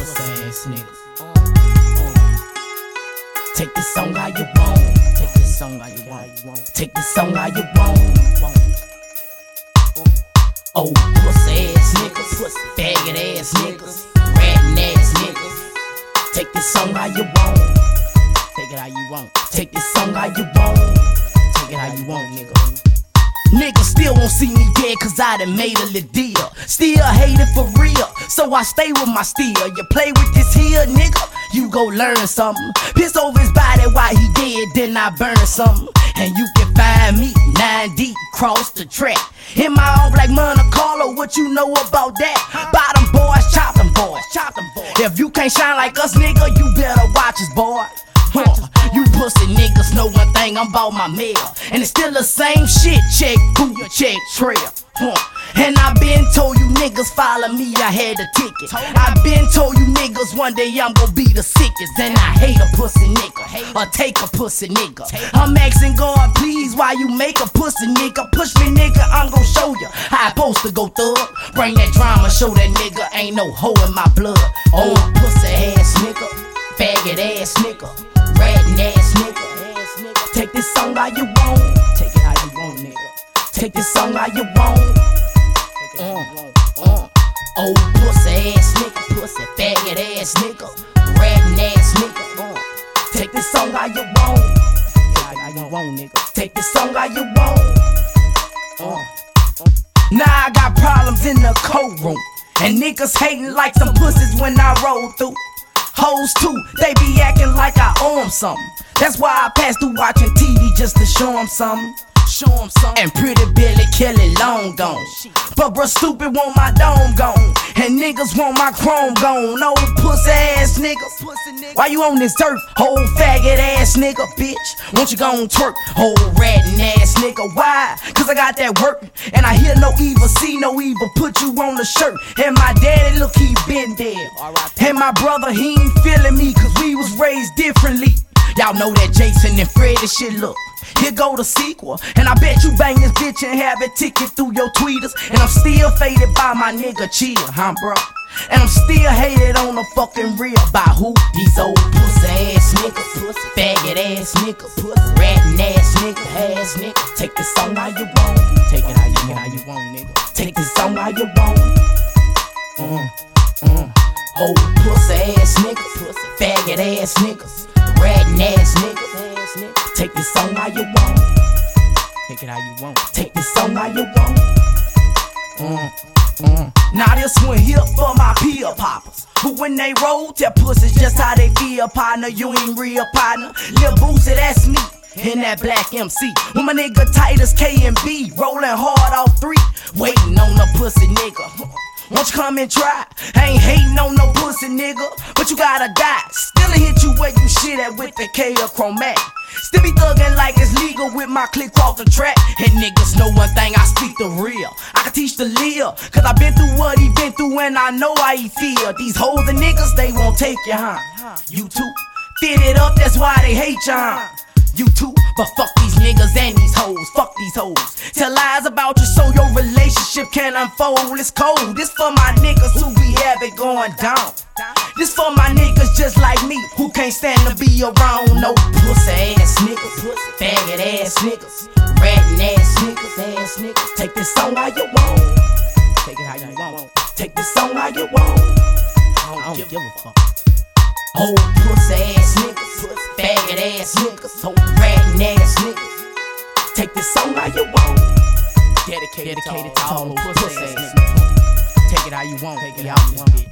pussy ass niggas. Take this song how you want. Take this song how you want. Take this song how you want. Oh, pussy ass niggas, faggot ass niggas, ratting ass niggas. Take this song how you want. Take it how you want. Take this still won't see me dead cause I done made a little deal. Still hated for real, so I stay with my steel. You play with this here nigga, you go learn something. Piss over his body while he dead, then I burn something. And you can find me nine deep cross the track. In my own black Monte Carlo, what you know about that? Bottom boys, chop them boys, chop them boys. If you can't shine like us, nigga, you better watch us, boy. You pussy niggas know one thing, I'm about my mail. And it's still the same shit, check, boot, check, trail. Huh. And I been told you niggas follow me, I had a ticket. I been told you niggas one day I'm gonna be the sickest. And I hate a pussy nigga, or take a pussy nigga. I'm asking God, please, why you make a pussy nigga? Push me nigga, I'm gonna show you how I supposed to go thug. Bring that drama, show that nigga ain't no hoe in my blood. Oh, pussy ass nigga, faggot ass nigga, how you want, take it how you want, nigga. Take this song how you want. Uh, uh. Old pussy ass nigga, pussy faggot ass nigga, ratting ass nigga. Uh. Take this song how you want, take it how you want, nigga. Take this song how you want. Uh. Now I got problems in the courtroom. And niggas hating like some pussies when I roll through. Hoes too, they be acting like I owe 'em something. That's why I pass through watching TV just to show 'em something. Show 'em something. And pretty Billy Kelly long gone. But bruh stupid want my dome gone. And niggas want my chrome gone. Old pussy ass niggas. Why you on this dirt? Whole faggot ass nigga, bitch. Won't you gon' twerk? Whole ratting ass nigga. Why? Cause I got that work. And I hear no evil, see no evil. Put you on the shirt. And my daddy, look, he been dead. And my brother, he ain't feeling me. Cause we was raised differently. Y'all know that Jason and Freddy shit look. Here go the sequel. And I bet you bang this bitch and have it ticket through your tweeters. And I'm still faded by my nigga chill, huh, bro? And I'm still hated on the fucking real by who? These old pussy ass niggas, faggot ass niggas, ratting ass nigga, ass nigga. Take this song how you want, take it how you want, how you want, nigga. Take this song how you want. Uh, uh. Old pussy ass niggas, faggot ass niggas, ratting ass niggas. Take this song how you want. Take it how you want. Take this song how you want. Mm, mm. Now this one here for my peer poppers. Who when they roll, tell pussies just how they feel, partner. You ain't real partner. Lil Boosie, that's me. In that black MC, with my nigga Titus K and B, rolling hard off three, waiting on the pussy nigga. Won't you come and try? I ain't hating on no pussy nigga, but you gotta die. Still hit you where you shit at with the K or chromatic. Still be thuggin' like it's legal with my click off the track. And niggas know one thing, I speak the real. I can teach the live, cause I been through what he been through and I know how he feel. These hoes and niggas, they won't take you, huh? You too. Fit it up, that's why they hate you, huh? You too, but fuck these niggas and these hoes, fuck these hoes. Tell lies about you so your relationship can unfold. It's cold. This for my niggas who be have it going down. This for my just like me who can't stand to be around no pussy ass niggas, faggot ass niggas, ratting ass niggas, ass niggas. Take this song how you want. Take it how you want. Take this song how you want. I don't, give a fuck. Old pussy ass niggas, faggot ass niggas, whole ratting ass niggas. Take this song how you want. Dedicated, Dedicated to all those pussy ass niggas. Take it how you want, take it how you want.